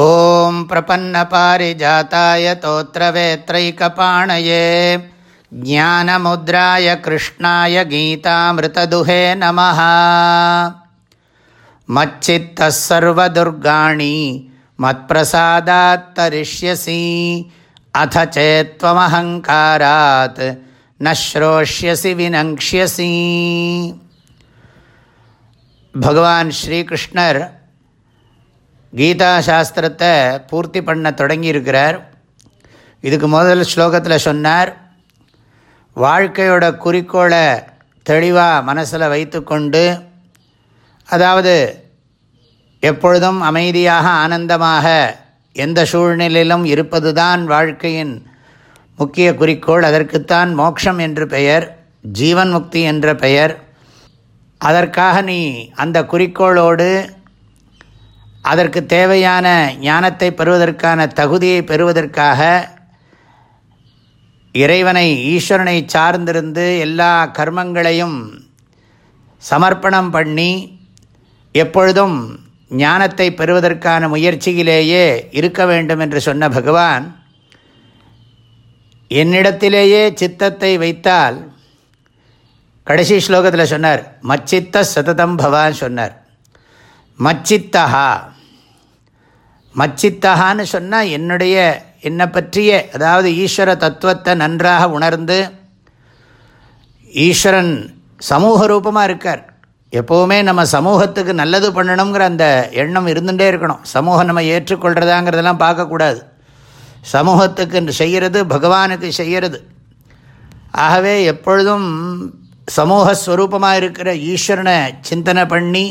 ॐ प्रपन्नपारिजाताय तोत्रवेत्रैकपाणये, ज्ञानमुद्राय कृष्णाय गीतामृतदुहे नमः। मच्चित्तः सर्वदुर्गाणि मत्प्रसादात्तरिष्यसि, अथ चेत्त्वमहङ्कारात् न श्रोष्यसि विनङ्क्ष्यसि। भगवान् श्रीकृष्णर् கீதா சாஸ்திரத்தை பூர்த்தி பண்ண தொடங்கியிருக்கிறார். இதுக்கு முதல் ஸ்லோகத்தில் சொன்னார் வாழ்க்கையோட குறிக்கோளை தெளிவாக மனசில் வைத்து கொண்டு அதாவது எப்பொழுதும் அமைதியாக ஆனந்தமாக எந்த சூழ்நிலையிலும் இருப்பது தான் வாழ்க்கையின் முக்கிய குறிக்கோள். அதற்குத்தான் மோக்ஷம் என்று பெயர் ஜீவன் முக்தி என்ற பெயர். அதற்காக நீ அந்த குறிக்கோளோடு அதற்கு தேவையான ஞானத்தை பெறுவதற்கான தகுதியை பெறுவதற்காக இறைவனை ஈஸ்வரனை சார்ந்திருந்து எல்லா கர்மங்களையும் சமர்ப்பணம் பண்ணி எப்பொழுதும் ஞானத்தை பெறுவதற்கான முயற்சியிலேயே இருக்க வேண்டும் என்று சொன்ன பகவான் என்னிடத்திலேயே சித்தத்தை வைத்தால் கடைசி ஸ்லோகத்தில் சொன்னார் மச்சித்த சததம் பவான் சொன்னார். மச்சித்தகா மச்சித்தகான்னு சொன்னால் என்னுடைய என்னை பற்றிய அதாவது ஈஸ்வர தத்துவத்தை நன்றாக உணர்ந்து ஈஸ்வரன் சமூக ரூபமாக இருக்கார். எப்போவுமே நம்ம சமூகத்துக்கு நல்லது பண்ணணுங்கிற அந்த எண்ணம் இருந்துகிட்டே இருக்கணும். சமூகம் நம்ம ஏற்றுக்கொள்கிறதாங்கிறதெல்லாம் பார்க்கக்கூடாது. சமூகத்துக்கு செய்கிறது பகவானுக்கு செய்கிறது ஆகவே எப்பொழுதும் சமூகஸ்வரூபமாக இருக்கிற ஈஸ்வரனை சிந்தனை பண்ணி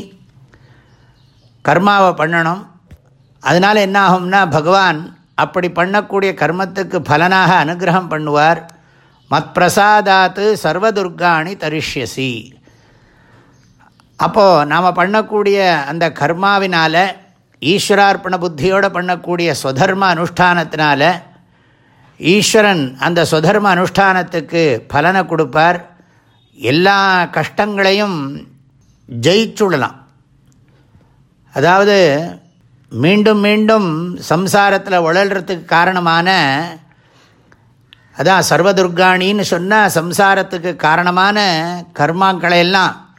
கர்மாவை பண்ணணும். அதனால் என்ன ஆகும்னா பகவான் அப்படி பண்ணக்கூடிய கர்மத்துக்கு பலனாக அனுகிரகம் பண்ணுவார். மத் பிரசாதாத்து சர்வதுர்காணி தரிஷ்யசி. அப்போது நாம் பண்ணக்கூடிய அந்த கர்மாவினால் ஈஸ்வரார்ப்பண புத்தியோடு பண்ணக்கூடிய ஸ்வதர்ம அனுஷ்டானத்தினால ஈஸ்வரன் அந்த ஸ்வதர்ம அனுஷ்டானத்துக்கு பலனை கொடுப்பார். எல்லா கஷ்டங்களையும் ஜெயிச்சுடலாம். அதாவது மீண்டும் மீண்டும் சம்சாரத்தில் உழல்றதுக்கு காரணமான அதான் சர்வதுர்காணின்னு சொன்னால் சம்சாரத்துக்கு காரணமான கர்மாக்களை எல்லாம்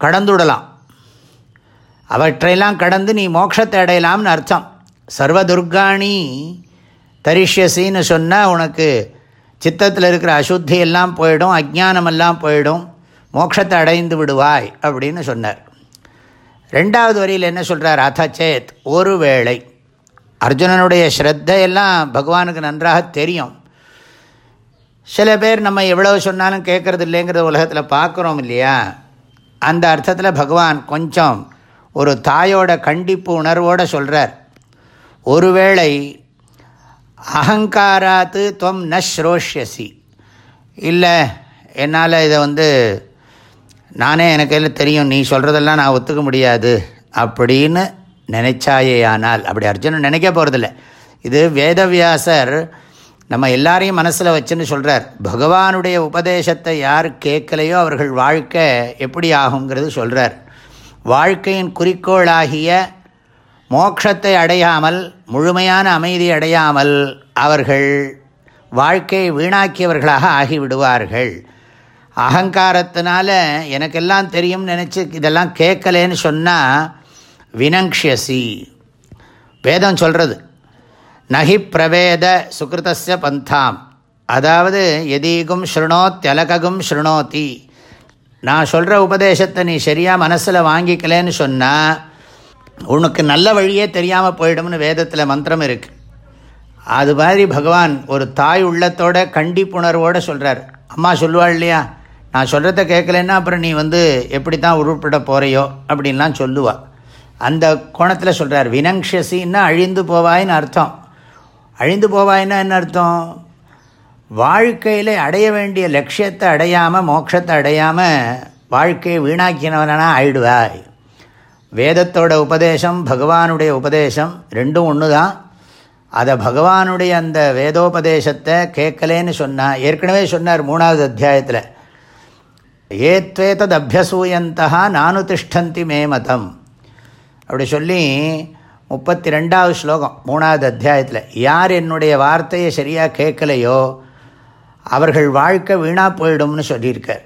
கடந்துடலாம் அவற்றையெல்லாம் கடந்து நீ மோட்சத்தை அடையலாம்னு அர்த்தம். சர்வதுர்காணி தரிஷ்யசின்னு சொன்னால் உனக்கு சித்தத்தில் இருக்கிற அசுத்தி எல்லாம் போயிடும் அஜானமெல்லாம் போயிடும் மோட்சத்தை அடைந்து விடுவாய் அப்படின்னு சொன்னார். ரெண்டாவது வரியில் என்ன சொல்கிறார் அத்தச்சேத் ஒரு வேளை அர்ஜுனனுடைய ஸ்ரத்தையெல்லாம் பகவானுக்கு நன்றாக தெரியும். சில பேர் நம்ம எவ்வளோ சொன்னாலும் கேட்குறது இல்லைங்கிறத உலகத்தில் பார்க்குறோம் இல்லையா? அந்த அர்த்தத்தில் பகவான் கொஞ்சம் ஒரு தாயோட கண்டிப்பு உணர்வோடு சொல்கிறார் ஒருவேளை அகங்காராத்து துவம் ந ஸ்ரோஷ்யசி. இல்லை என்னால் இதை வந்து நானே எனக்கு எல்லாம் தெரியும்? நீ சொல்கிறதெல்லாம் நான் ஒத்துக்க முடியாது அப்படின்னு நினைச்சாயே ஆனால். அப்படி அர்ஜுனன் நினைக்க போகிறதில்ல இது வேதவியாசர் நம்ம எல்லாரையும் மனசில் வச்சுன்னு சொல்கிறார் பகவானுடைய உபதேசத்தை யார் கேட்கலையோ அவர்கள் வாழ்க்கை எப்படி ஆகுங்கிறது சொல்கிறார் வாழ்க்கையின் குறிக்கோளாகிய மோட்சத்தை அடையாமல் முழுமையான அமைதி அடையாமல் அவர்கள் வாழ்க்கையை வீணாக்கியவர்களாக ஆகிவிடுவார்கள். அகங்காரத்தினால எனக்கெல்லாம் தெரியும்னு நினச்சி இதெல்லாம் கேட்கலேன்னு சொன்னால் வினங்ஷியசி. வேதம் சொல்கிறது நகி பிரவேத சுகிருதஸ்ய பந்தாம். அதாவது எதீகும் ஸ்ருணோத்தியலககும் ஸ்ருணோத்தி நான் சொல்கிற உபதேசத்தை நீ சரியாக மனசில் வாங்கிக்கலேன்னு சொன்னால் உனக்கு நல்ல வழியே தெரியாமல் போயிடும்னு வேதத்தில் மந்திரம் இருக்குது அது மாதிரி பகவான் ஒரு தாய் உள்ளத்தோட கண்டிப்புணர்வோடு சொல்கிறார் அம்மா சொல்லுவாள் இல்லையா? நான் சொல்கிறத கேட்கலன்னா அப்புறம் நீ வந்து எப்படி தான் உருப்பிட போகிறையோ அப்படின்லாம் சொல்லுவாள் அந்த கோணத்தில் சொல்கிறார் வினங்ஷசின்னா அழிந்து போவாயின்னு அர்த்தம். அழிந்து போவாயின்னா என்ன அர்த்தம்? வாழ்க்கையில் அடைய வேண்டிய லட்சியத்தை அடையாமல் மோட்சத்தை அடையாமல் வாழ்க்கையை வீணாக்கினவனா ஆயிடுவாய். வேதத்தோட உபதேசம் பகவானுடைய உபதேசம் ரெண்டும் ஒன்று தான் அதை பகவானுடைய அந்த வேதோபதேசத்தை கேட்கலேன்னு சொன்னால் ஏற்கனவே சொன்னார் மூணாவது அத்தியாயத்தில் ஏத்வேதத் அபியசூயந்தா நானு திஷ்டந்தி மே மதம். அப்படி சொல்லி முப்பத்தி ரெண்டாவது ஸ்லோகம் மூணாவது அத்தியாயத்தில் யார் என்னுடைய வார்த்தையை சரியாக கேட்கலையோ அவர்கள் வாழ்க்கை வீணாக போயிடும்னு சொல்லியிருக்கார்.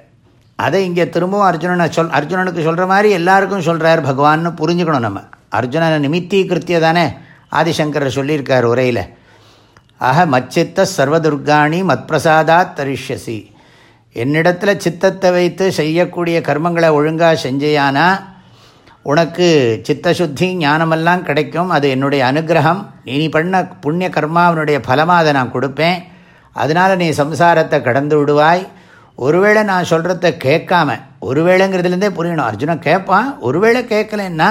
அதை இங்கே திரும்பவும் அர்ஜுனனை சொல் அர்ஜுனனுக்கு சொல்கிற மாதிரி எல்லாருக்கும் சொல்கிறார் பகவான்னு புரிஞ்சுக்கணும் நம்ம. அர்ஜுனனை நிமித்தீகிருத்திய தானே ஆதிசங்கரை சொல்லியிருக்கார் உரையில். ஆக மச்சித்த சர்வதுர்காணி மத்பிரசாதாத் தரிஷ்யசி. என்னிடத்தில் சித்தத்தை வைத்து செய்யக்கூடிய கர்மங்களை ஒழுங்காக செஞ்சேயானா உனக்கு சித்தசுத்தி ஞானமெல்லாம் கிடைக்கும் அது என்னுடைய அனுகிரகம். நீ பண்ண புண்ணிய கர்மாவினுடைய பலமாக அதை நான் கொடுப்பேன். அதனால் நீ சம்சாரத்தை கடந்து விடுவாய். ஒருவேளை நான் சொல்கிறத கேட்காம ஒருவேளைங்கிறதுலேருந்தே புரியணும். அர்ஜுனன் கேட்பான் ஒருவேளை கேட்கலன்னா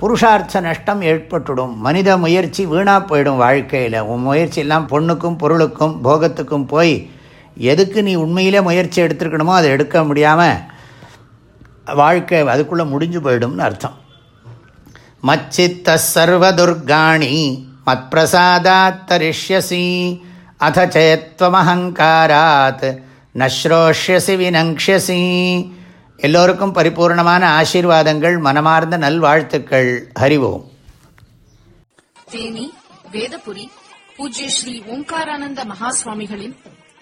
புருஷார்த்த நஷ்டம் ஏற்பட்டுடும். மனித முயற்சி வீணாக போயிடும் வாழ்க்கையில். உன் முயற்சி எல்லாம் பொண்ணுக்கும் பொருளுக்கும் போகத்துக்கும் போய் எதுக்கு நீ உண்மையிலே முயற்சி எடுத்துருக்கணுமோ அதை எடுக்க முடியாமல் வாழ்க்கை அதுக்குள்ளே முடிஞ்சு போயிடும்னு அர்த்தம். மச்சித்த சர்வதுர்காணி மத் பிரசாதாத் தரிஷ்யசி அத சேத்வமஹங்காராத் நஸ்ரோஷ்யசி வினங்ஷசி எல்லோருக்கும் பரிபூர்ணமான ஆசீர்வாதங்கள் மனமார்ந்த நல்வாழ்த்துக்கள். ஹரிவோம். தேனி வேதபுரி பூஜ்ய ஸ்ரீ ஓம்காரானந்த மகா சுவாமிகளின்